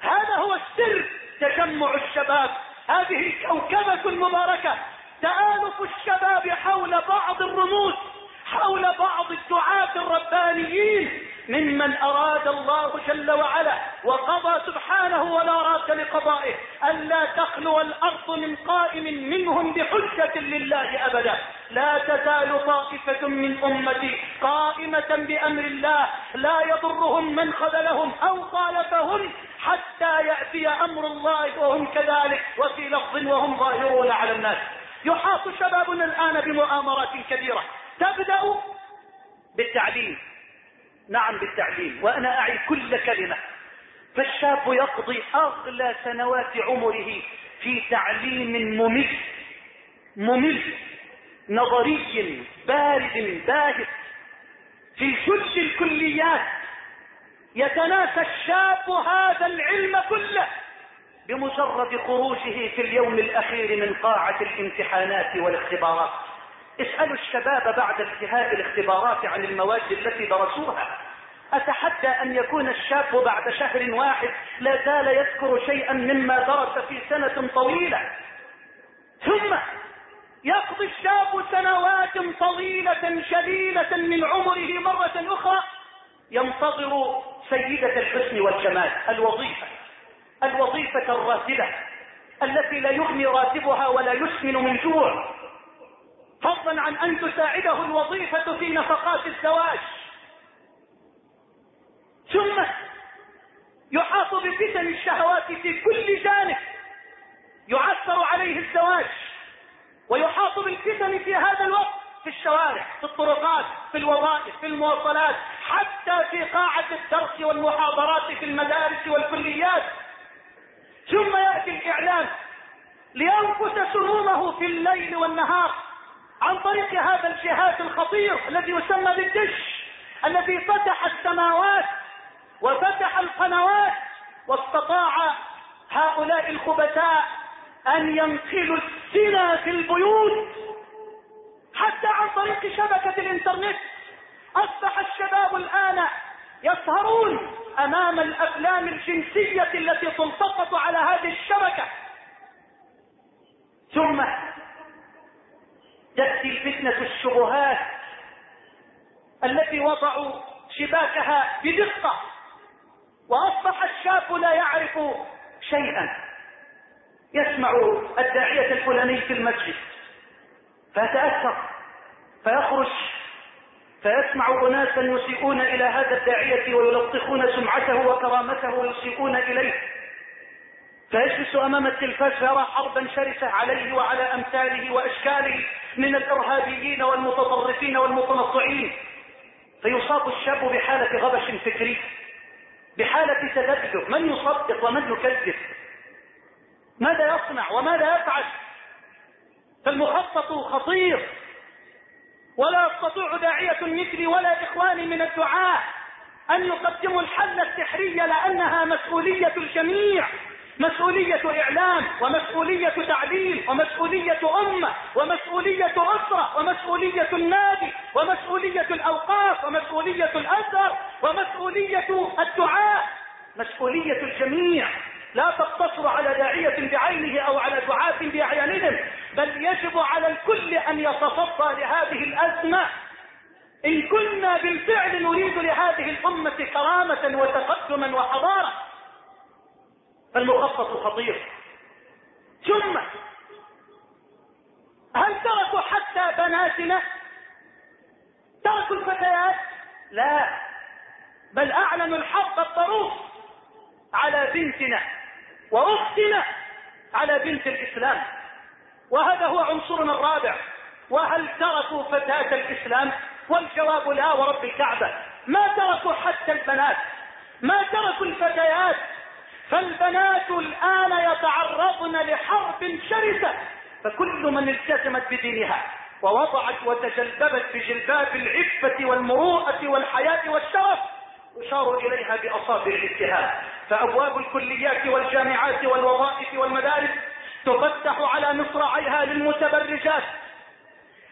هذا هو السر تجمع الشباب. هذه الكوكبة المباركة. تآلف الشباب حول بعض الرموز. حول بعض الدعاة الربانيين ممن أراد الله جل وعلا وقضى سبحانه ولا راد لقضائه ألا تخلو الأرض من قائم منهم بحجة لله أبدا. لا تزال طائفة من أمتي قائمة بأمر الله. لا يضرهم من خذلهم أو خالفهم حتى يأتي أمر الله وهم كذلك وفي لفظ وهم ظاهرون على الناس. يحاط شبابنا الآن بمؤامرات كبيرة. تبدأ بالتعليم. نعم بالتعليم. وأنا أعي كل كلمة. فالشاب يقضي أغلى سنوات عمره في تعليم ممل ممل نظري بارد باهت. في كل الكليات يتناسى الشاب هذا العلم كله بمجرد خروجه في اليوم الأخير من قاعة الامتحانات والاختبارات. اسألوا الشباب بعد انتهاء الاختبارات عن المواد التي درسوها. أتحدى أن يكون الشاب بعد شهر واحد لا زال يذكر شيئا مما درس في سنة طويلة. ثم يقضي الشاب سنوات طويلة جليلة من عمره مرة أخرى ينتظر سيدة الحسن والجمال الوظيفة الوظيفة الراتبة التي لا يغني راتبها ولا يسمن من جوع. فضلا عن أن تساعده الوظيفة في نفقات الزواج. ثم يحاط بفتن الشهوات في كل جانب يعثر عليه الزواج ويحاط بالفتن في هذا الوقت في الشوارع في الطرقات في الوظائف في المواصلات حتى في قاعة الدرس والمحاضرات في المدارس والكليات. ثم يأتي الإعلام لينفس سمومه في الليل والنهار. عن طريق هذا الجهاز الخطير الذي يسمى بالدش الذي فتح السماوات وفتح القنوات واستطاع هؤلاء الخبثاء أن ينقلوا الزنا في البيوت. حتى عن طريق شبكة الإنترنت أصبح الشباب الآن يسهرون أمام الأفلام الجنسية التي تلتقط على هذه الشبكة. ثم تأتي الفتنة الشبهات التي وضعوا شباكها بدقة وأصبح الشاب لا يعرف شيئا. يسمع الداعية الفلاني في المسجد فيتأثر فيخرج فيسمع أناسا يسيئون إلى هذا الداعية ويلطخون سمعته وكرامته ويسيئون إليه. فيجلس أمام التلفاز فيرى حربا شرسة عليه وعلى أمثاله وأشكاله من الإرهابيين والمتطرفين والمتنطعين. فيصاب الشاب بحالة غبش فكري بحالة تذبذب. من يصدق ومن يكذب؟ ماذا يصنع وماذا يفعل؟ فالمخطط خطير. ولا يستطيع داعية مثلي ولا إخواني من الدعاء أن يقدموا الحل السحري لأنها مسؤولية الجميع. مسؤولية إعلام ومسؤولية تعليم ومسؤولية أمة ومسؤولية أسرة ومسؤولية النادي ومسؤولية الأوقاف ومسؤولية الأزهر ومسؤولية الدعاء. مسؤولية الجميع. لا تقتصر على داعية بعينه أو على دعاة بأعيانهم بل يجب على الكل أن يتصدى لهذه الأزمة. إن كنا بالفعل نريد لهذه الأمة كرامة وتقدما وحضارة فالمخطط خطير. ثم هل تركوا حتى بناتنا؟ تركوا الفتيات؟ لا. بل اعلنوا الحق الطروف على بنتنا وأختنا على بنت الإسلام. وهذا هو عنصرنا الرابع. وهل تركوا فتاة الإسلام؟ والجواب لا ورب الكعبة. ما تركوا حتى البنات. ما تركوا الفتيات؟ فالبنات الآن يتعرضن لحرب شرسة فكل من التزمت بدينها ووضعت وتجلببت بجلباب العفة والمروءة والحياة والشرف يشار إليها بأصابع الاتهام فأبواب الكليات والجامعات والوظائف والمدارس تفتح على مصراعيها للمتبرجات.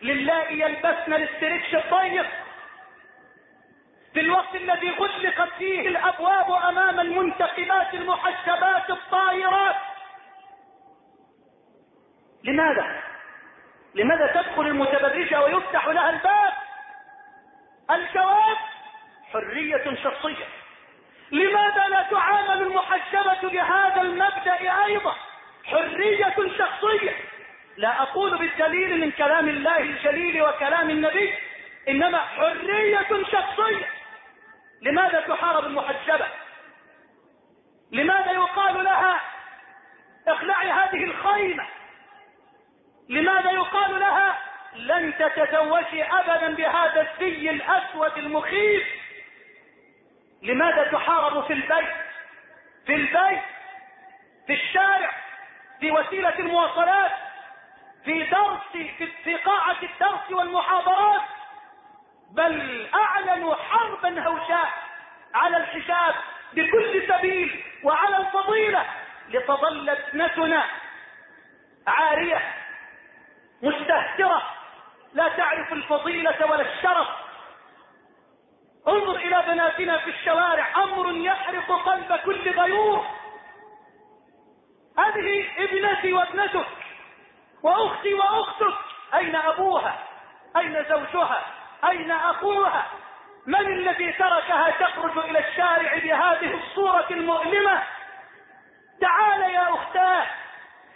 للائي يلبسن الاسترتش الضيق في الوقت الذي غلقت فيه الأبواب أمام المنتخبات المحجبات الطاهرات لماذا؟ لماذا تدخل المتبرجة ويفتح لها الباب؟ الجواب حرية شخصية. لماذا لا تعامل المحجبة بهذا المبدأ أيضا؟ حرية شخصية. لا أقول بالدليل من كلام الله الجليل وكلام النبي إنما حرية شخصية. لماذا تحارب المحجبة؟ لماذا يقال لها اخلعي هذه الخيمة؟ لماذا يقال لها لن تتزوجي ابدا بهذا الزي الأسود المخيف؟ لماذا تحارب في البيت؟ في البيت في الشارع في وسيلة المواصلات في درس في, في قاعة الدرس والمحاضرات؟ بل أعلنوا حربا هوشاء على الحجاب بكل سبيل وعلى الفضيلة لتظل ابنتنا عارية مستهترة لا تعرف الفضيلة ولا الشرف. انظر إلى بناتنا في الشوارع أمر يحرق قلب كل غيور. هذه ابنتي وابنتك وأختي وأختك أين أبوها؟ أين زوجها؟ أين أخوها؟ من الذي تركها تخرج إلى الشارع بهذه الصورة المؤلمة؟ تعال يا أختاه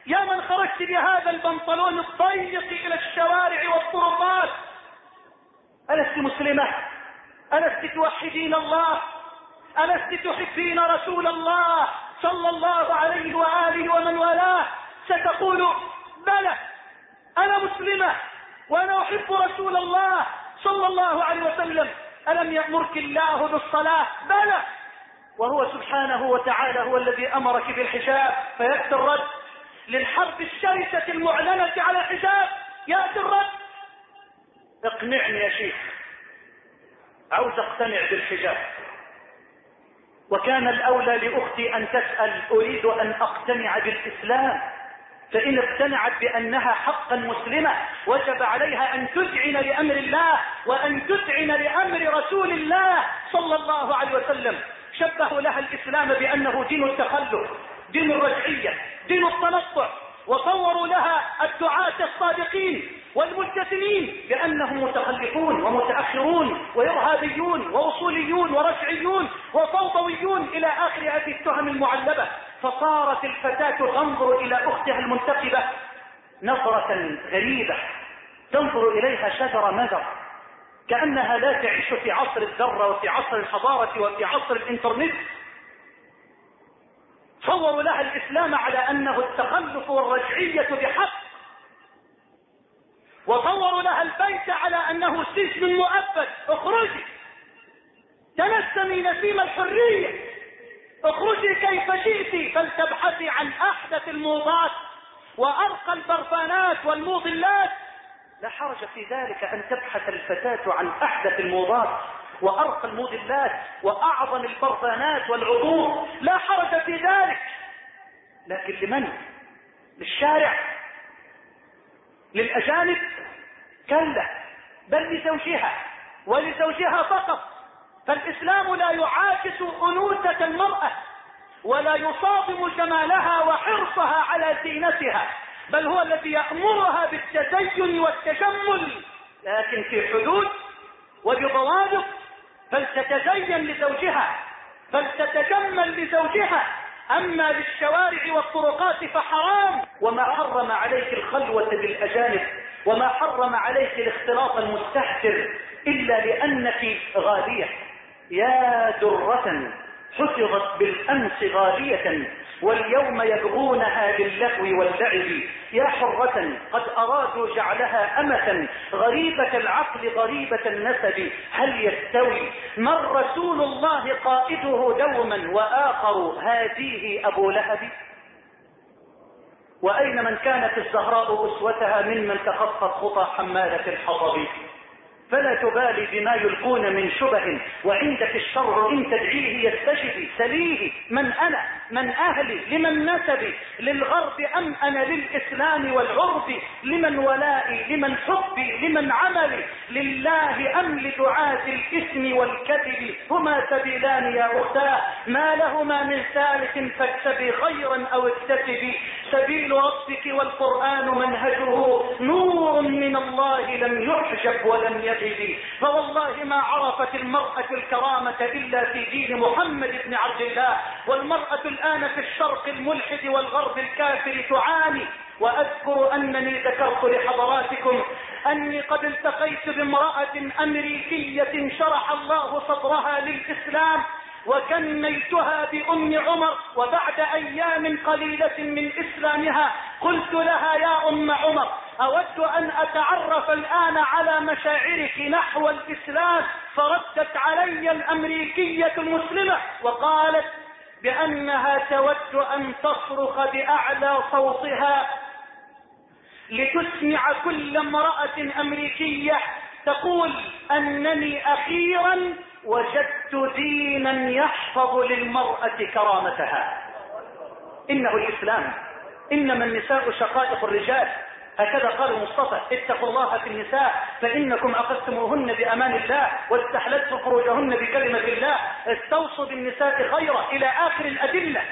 يا من خرجت بهذا البنطلون الضيق إلى الشوارع والطرقات. ألست مسلمة؟ ألست توحدين الله؟ ألست تحبين رسول الله صلى الله عليه وآله ومن والاه؟ ستقول بلى أنا مسلمة وأنا أحب رسول الله. صلى الله عليه وسلم ألم يأمرك الله بالصلاة؟ بلى. وهو سبحانه وتعالى هو الذي أمرك بالحجاب فيأتي الرد. للحرب الشرسة المعلنة على الحجاب يأتي الرد. اقنعني يا شيخ عاوز اقتنع بالحجاب. وكان الأولى لأختي أن تسأل أريد أن أقتنع بالإسلام. فإن اقتنعت بأنها حقا مسلمة وجب عليها أن تذعن لأمر الله وأن تذعن لأمر رسول الله صلى الله عليه وسلم. شبهوا لها الإسلام بأنه دين التخلف دين الرجعية دين التنطع وصوروا لها الدعاة الصادقين والملتزمين بأنهم متخلفون ومتأخرون وإرهابيون وأصوليون ورجعيون وفوضويون إلى آخر هذه التهم المعلبة. فصارت الفتاة تنظر إلى أختها المنتقبة نظرة غريبة تنظر إليها شجر مذر كأنها لا تعيش في عصر الذرة وفي عصر الحضارة وفي عصر الإنترنت. صوروا لها الإسلام على أنه التخلف والرجعية بحق. وصوروا لها البيت على أنه سجن مؤبد. اخرجي. تنسمي نسيم الحرية. اخرجي كيف شئت فلتبحثي عن أحدث الموضات وأرقى البرفانات والموضلات. لا حرج في ذلك أن تبحث الفتاة عن أحدث الموضات وأرقى المودلات وأعظم البرفانات والعطور لا حرج في ذلك. لكن لمن؟ للشارع؟ للأجانب؟ كلا بل لزوجها ولزوجها فقط. فالإسلام لا يعاكس أنوثة المرأة ولا يصادم جمالها وحرصها على زينتها بل هو الذي يأمرها بالتزين والتجمل. لكن في حدود وبضوابط فلتتزين لزوجها فلتتجمل لزوجها. أما للشوارع والطرقات فحرام. وما حرم عليك الخلوة بالأجانب وما حرم عليك الاختلاط المستحسر إلا لأنك غالية يا درة حفظت بالأمس غالية واليوم يبغونها باللهو واللعب. يا حرة قد أرادوا جعلها أمة غريبة العقل غريبة النسب. هل يستوي؟ من رسول الله قائده دوما وآخر هذه أبو لهب؟ وأين من كانت الزهراء أسوتها ممن تخطت خطى حمالة الحطب؟ فلا تبالي بما يلقون من شبه وعندك الشرع إن تدعيه يستجب سليه من أنا. من أهلي لمن نسبي للغرب أم أنا للإسلام والعرب؟ لمن ولائي لمن حبي لمن عملي؟ لله ام لدعاة الاسم والكذب هما سبيلان يا اختاه ما لهما من ثالث فاكسبي خيرا أو اكتسبي. سبيل ربك والقرآن منهجه. نور من الله لم يحجب ولم يجد. فوالله ما عرفت المرأة الكرامة إلا في دين محمد بن عبد الله. والمرأة الآن في الشرق الملحد والغرب الكافر تعاني وأذكر أنني ذكرت لحضراتكم أني قد التقيت بامرأة أمريكية شرح الله صدرها للإسلام وكنيتها بأم عمر وبعد أيام قليلة من إسلامها قلت لها يا أم عمر أود أن أتعرف الآن على مشاعرك نحو الإسلام؟ فردت علي الأمريكية المسلمة وقالت بأنها تود أن تصرخ بأعلى صوتها لتسمع كل امرأة أمريكية تقول أنني أخيرا وجدت دينا يحفظ للمرأة كرامتها. إنه الإسلام. إنما النساء شقائق الرجال. هكذا قال المصطفى اتقوا الله في النساء فإنكم أخذتموهن بأمان الله واستحللتم فروجهن بكلمة الله. استوصوا بالنساء خيرا إلى آخر الأدلة.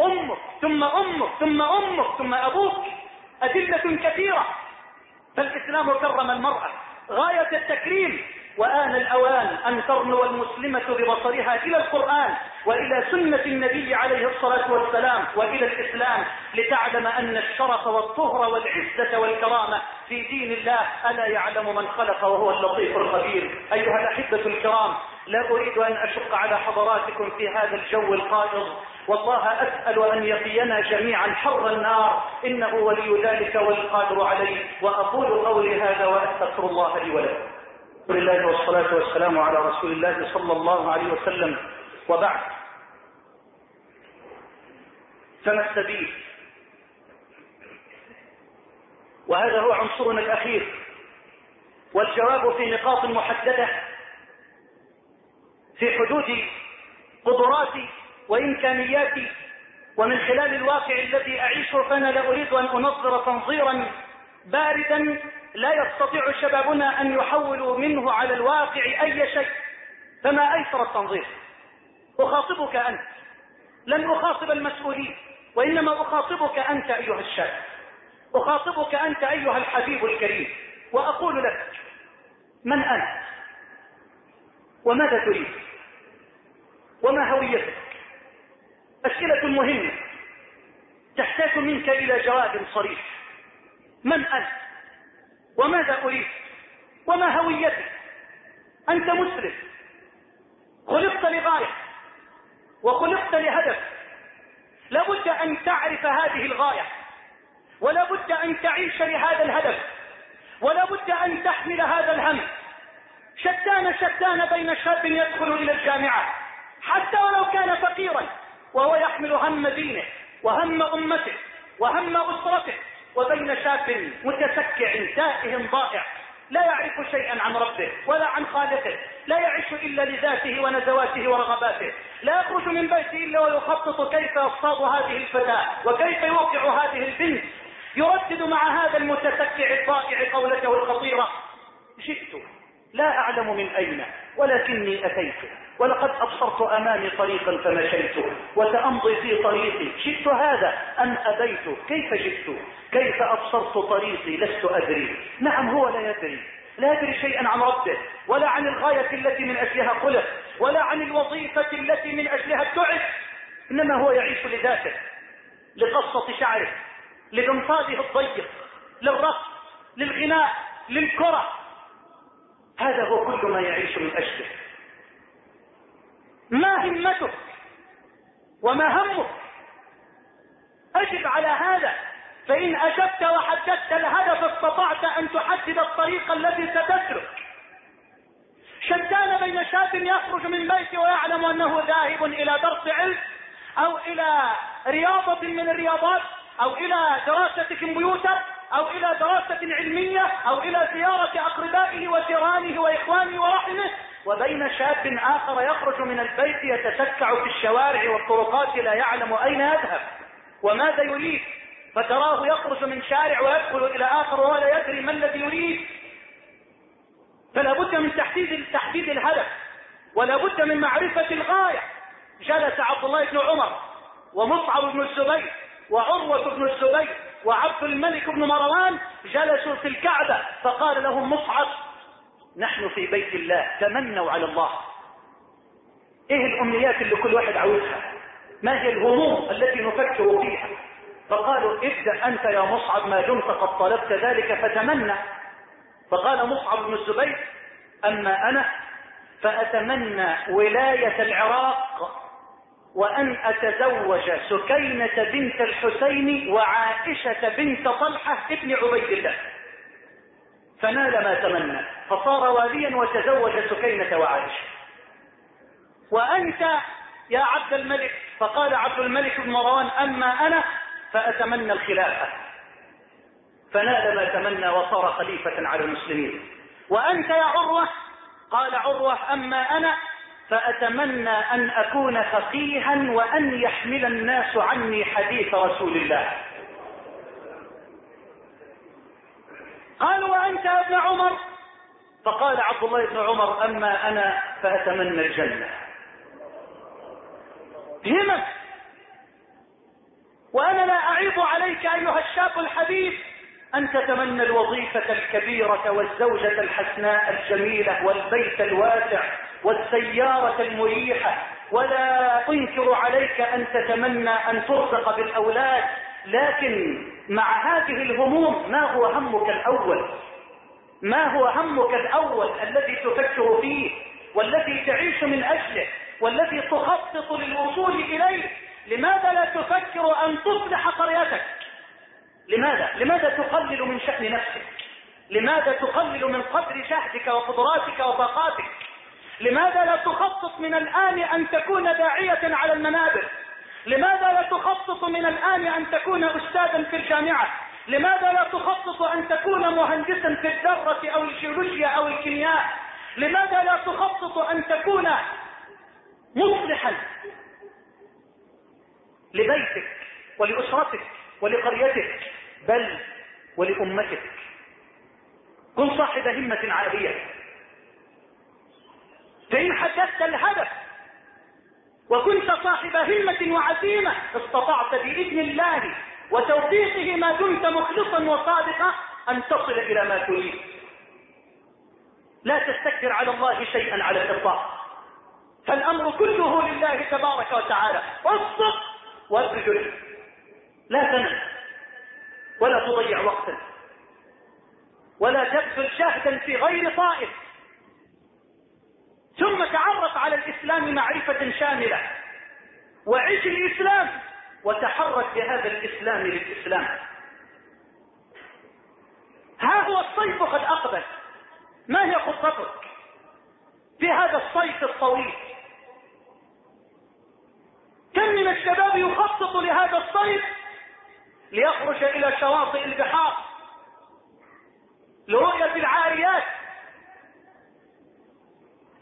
أمك ثم أمك ثم أمك ثم أبوك. أدلة كثيرة. فالإسلام كرم المرأة. غاية التكريم. وآن الأوان أن ترنو المسلمة ببصرها إلى القرآن وإلى سنة النبي عليه الصلاة والسلام وإلى الإسلام لتعلم أن الشرف والطهر والعزة والكرامة في دين الله ألا يعلم من خلق وهو اللطيف الخبير. أيها الأحبة الكرام لا أريد أن أشق على حضراتكم في هذا الجو القائض والله أسأل أن يقينا جميعا حر النار. إنه ولي ذلك والقادر عليه. وأقول قولي هذا وأستغفر الله لي ولكم. لله والصلاة والسلام على رسول الله صلى الله عليه وسلم. وبعد. فما السبيل وهذا هو عنصرنا الأخير. والجواب في نقاط محددة. في حدود قدراتي وإمكانياتي. ومن خلال الواقع الذي أعيشه فأنا لا أريد أن أنظر تنظيرا باردا لا يستطيع شبابنا أن يحولوا منه على الواقع أي شيء فما أيسر التنظير أخاطبك أنت. لن أخاطب المسؤولين وإنما أخاطبك أنت أيها الشاب. أخاطبك أنت أيها الحبيب الكريم. وأقول لك من أنت؟ وماذا تريد؟ وما هويتك؟ أسئلة مهمة تحتاج منك إلى جواب صريح. من أنت؟ وماذا أريد؟ وما هويتي؟ أنت مسلم. خلقت لغاية وخلقت لهدف. لابد أن تعرف هذه الغاية. ولا بد أن تعيش لهذا الهدف. ولا بد أن تحمل هذا الهم. شتان شتان بين شاب يدخل إلى الجامعة. حتى ولو كان فقيرا وهو يحمل هم دينه وهم أمته وهم أسرته. وبين شاب متسكع تائه ضائع لا يعرف شيئا عن ربه ولا عن خالقه لا يعيش إلا لذاته ونزواته ورغباته لا يخرج من بيته إلا ويخطط كيف يصطاد هذه الفتاة وكيف يوقع هذه البنت. يردد مع هذا المتسكع الضائع قولته الخطيرة جئت لا أعلم من أين ولكني أتيت ولقد أبصرت أمامي طريقا فمشيت وتأمضي في طريقي شئت هذا أم أبيت؟ كيف جئت كيف أبصرت طريقي؟ لست أدري. نعم هو لا يدري. لا يدري شيئا عن ربه ولا عن الغاية التي من أجلها خلق ولا عن الوظيفة التي من أجلها ابتعث. إنما هو يعيش لذاته لقصة شعره لجنطاده الضيق للرقص للغناء للكرة. هذا هو كل ما يعيش من أجله. ما همتك وما همك. أجب على هذا. فإن أجبت وحددت الهدف استطعت أن تحدد الطريق الذي ستسلك شتان بين شاب يخرج من بيته ويعلم أنه ذاهب إلى درس علم أو إلى رياضة من الرياضات أو إلى دراسة كمبيوتر أو إلى دراسة علمية أو إلى زيارة أقربائه وجيرانه وإخوانه ورحمه وبين شاب آخر يخرج من البيت يتسكع في الشوارع والطرقات لا يعلم أين يذهب وماذا يريد. فتراه يخرج من شارع ويدخل إلى آخر وهو لا يدري ما الذي يريد. فلا بد من تحديد تحديد الهدف ولا بد من معرفة الغاية. جلس عبد الله بن عمر ومصعب بن الزبير وعروة بن الزبير وعبد الملك بن مروان جلسوا في الكعبة فقال لهم مصعب نحن في بيت الله تمنوا على الله. إيه الأمنيات اللي كل واحد عاوزها؟ ما هي الهموم التي نفكر فيها؟ فقالوا ابدأ أنت يا مصعب ما دمت قد طلبت ذلك فتمنى. فقال مصعب بن الزبير أما أنا فأتمنى ولاية العراق وأن أتزوج سكينة بنت الحسين وعائشة بنت طلحة ابن عبيد الله. فنال ما تمنى فصار واليا وتزوج سكينة وعائشة. وأنت يا عبد الملك فقال عبد الملك بن مروان أما أنا فأتمنى الخلافة. فنال ما تمنى وصار خليفة على المسلمين. وأنت يا عروة؟ قال عروة أما أنا فأتمنى أن أكون فقيها وأن يحمل الناس عني حديث رسول الله. قال وأنت يا ابن عمر؟ فقال عبد الله بن عمر أما أنا فأتمنى الجنة. همك وأنا لا أعيب عليك أيها الشاب الحبيب أن تتمنى الوظيفة الكبيرة والزوجة الحسناء الجميلة والبيت الواسع والسيارة المريحة ولا أنكر عليك أن تتمنى أن ترزق بالأولاد لكن مع هذه الهموم ما هو همك الأول؟ ما هو همك الأول الذي تفكر فيه والذي تعيش من أجله والذي تخطط للوصول إليه؟ لماذا لا تفكر أن تصلح قريتك؟ لماذا؟ لماذا تقلل من شأن نفسك؟ لماذا تقلل من قدر جهدك وقدراتك وطاقاتك لماذا لا تخطط من الآن أن تكون داعية على المنابر؟ لماذا لا تخطط من الآن أن تكون أستاذا في الجامعة؟ لماذا لا تخطط أن تكون مهندسا في الذرة أو الجيولوجيا أو الكيمياء؟ لماذا لا تخطط أن تكون مصلحا لبيتك ولأسرتك ولقريتك بل ولأمتك؟ كن صاحب همة عالية. فإن حددت الهدف. وكنت صاحب همة وعزيمة. استطعت بإذن الله وتوفيقه ما دمت مخلصا وصادقا أن تصل إلى ما تريد. لا تستكبر على الله شيئا على الإطلاق. فالأمر كله لله تبارك وتعالى. اصدق وابذل لا تنم ولا تضيع وقتا. ولا تبذل شهدا في غير طائف. ثم تعرف على الإسلام معرفة شاملة. وعيش الإسلام وتحرك بهذا الإسلام للإسلام. ها هو الصيف قد أقبل. ما هي خطتك في هذا الصيف الطويل. كم من الشباب يخطط لهذا الصيف ليخرج إلى شواطئ البحار لرؤية العاريات.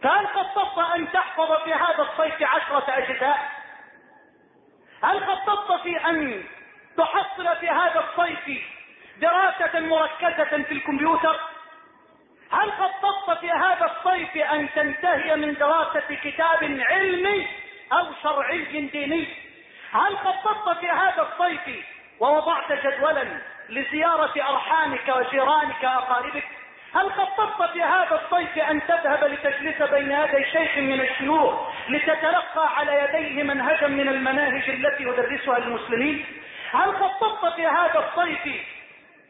فهل خططت أن تحفظ في هذا الصيف عشرة أجزاء؟ هل خططت في أن تحصل في هذا الصيف دراسة مركزة في الكمبيوتر؟ هل خططت في هذا الصيف أن تنتهي من دراسة كتاب علمي أو شرعي ديني؟ هل خططت في هذا الصيف ووضعت جدولا لزيارة أرحامك وجيرانك وأقاربك؟ هل خططت في هذا الصيف أن تذهب لتجلس بين يدي شيخ من الشيوخ لتتلقى على يديه منهجا من المناهج التي يدرسها المسلمين؟ هل خططت في هذا الصيف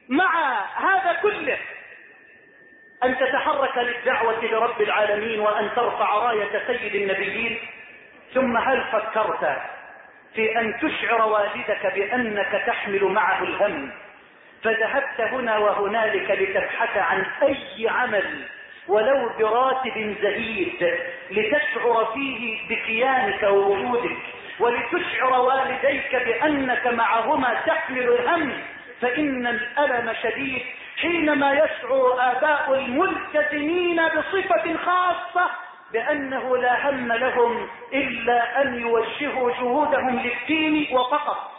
مع هذا كله أن تتحرك للدعوة لرب العالمين وأن ترفع راية سيد النبيين؟ ثم هل فكرت في أن تشعر والدك بأنك تحمل معه الهم؟ فذهبت هنا وهنالك لتبحث عن أي عمل ولو براتب زهيد لتشعر فيه بكيانك ووجودك ولتشعر والديك بأنك معهما تحمل الهم فإن الألم شديد حينما يشعر آباء الملتزمين بصفة خاصة بأنه لا هم لهم إلا أن يوجهوا جهودهم للدين وفقط.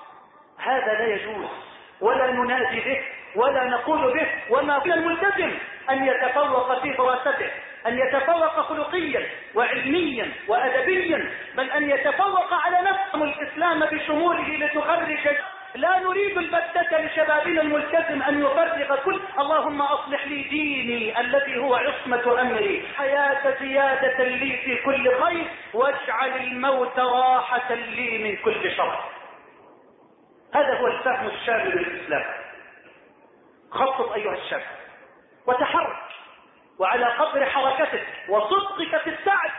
هذا لا يجوز. ولا ننادي به ولا نقول به وما في الملتزم أن يتفوق في دراسته أن يتفوق خلقيا وعلميا وأدبيا بل أن يتفوق على نفسه الإسلام بشموله لتخرج. لا نريد البتة لشبابنا الملتزم أن يفرغ كل اللهم أصلح لي ديني الذي هو عصمة أمري. حياة زيادة لي في كل خير واجعل الموت راحة لي من كل شر. هذا هو الفهم الشامل للإسلام. خطط أيها الشاب وتحرك وعلى قدر حركتك وصدقك في السعي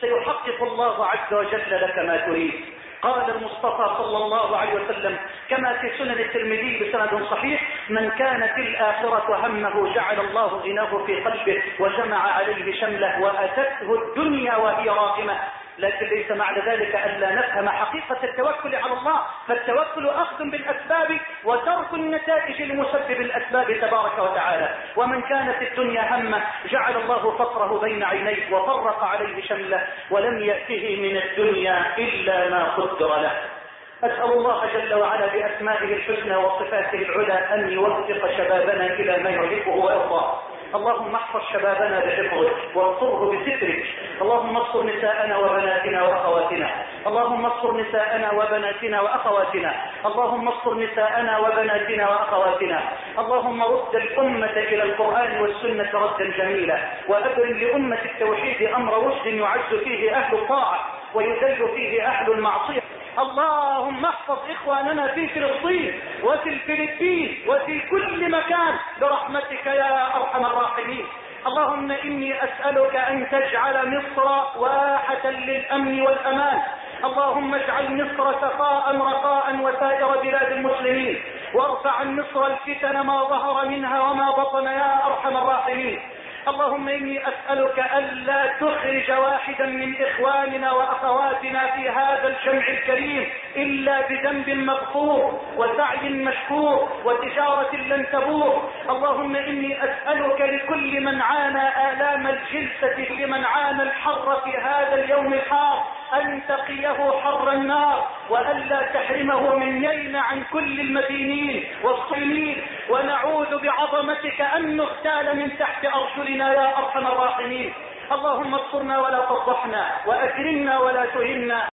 سيحقق الله عز وجل لك ما تريد. قال المصطفى صلى الله عليه وسلم كما في سنن الترمذي بسند صحيح من كانت الآخرة همه جعل الله غناه في قلبه وجمع عليه شمله وأتته الدنيا وهي راغمة. لكن ليس معنى ذلك ألا نفهم حقيقة التوكل على الله فالتوكل أخذ بالأسباب وترك النتائج لمسبب الأسباب تبارك وتعالى. ومن كانت الدنيا همة جعل الله فقره بين عينيه وفرق عليه شمله ولم يأته من الدنيا إلا ما قدر له. أسأل الله جل وعلا بأسمائه الحسنى وصفاته العلى أن يوفق شبابنا إلى ما يحبه ويرضاه. اللهم احفظ شبابنا بحفظك وانصره بسترك. اللهم انصر نساءنا وبناتنا وأخواتنا. اللهم انصر نساءنا وبناتنا وأخواتنا. اللهم انصر نساءنا وبناتنا وأخواتنا. اللهم رد الأمة إلى القرآن والسنة ردا جميلا. وأبرم لأمة التوحيد أمر رشد يعز فيه أهل الطاعة. ويذل فيه أهل المعصية. اللهم احفظ إخواننا في فلسطين وفي الفلبين وفي كل مكان برحمتك يا أرحم الراحمين. اللهم إني أسألك أن تجعل مصر واحة للأمن والأمان. اللهم اجعل مصر سخاء رخاء وسائر بلاد المسلمين. وارفع عن مصر الفتن ما ظهر منها وما بطن يا أرحم الراحمين. اللهم إني أسألك ألا تخرج واحدا من إخواننا وأخواتنا في هذا الجمع الكريم إلا بذنب مغفور وسعي مشكور وتجارة لن تبور. اللهم إني أسألك لكل من عانى آلام الجلسة لمن عانى الحر في هذا اليوم الحار أن تقيه حر النار وألا تحرمه من نيل عن كل المدينين والصينين. ونعوذ بعظمتك أن نغتال من تحت أرجلنا يا أرحم الراحمين. اللهم انصرنا ولا تفضحنا وأكرمنا ولا تهنا.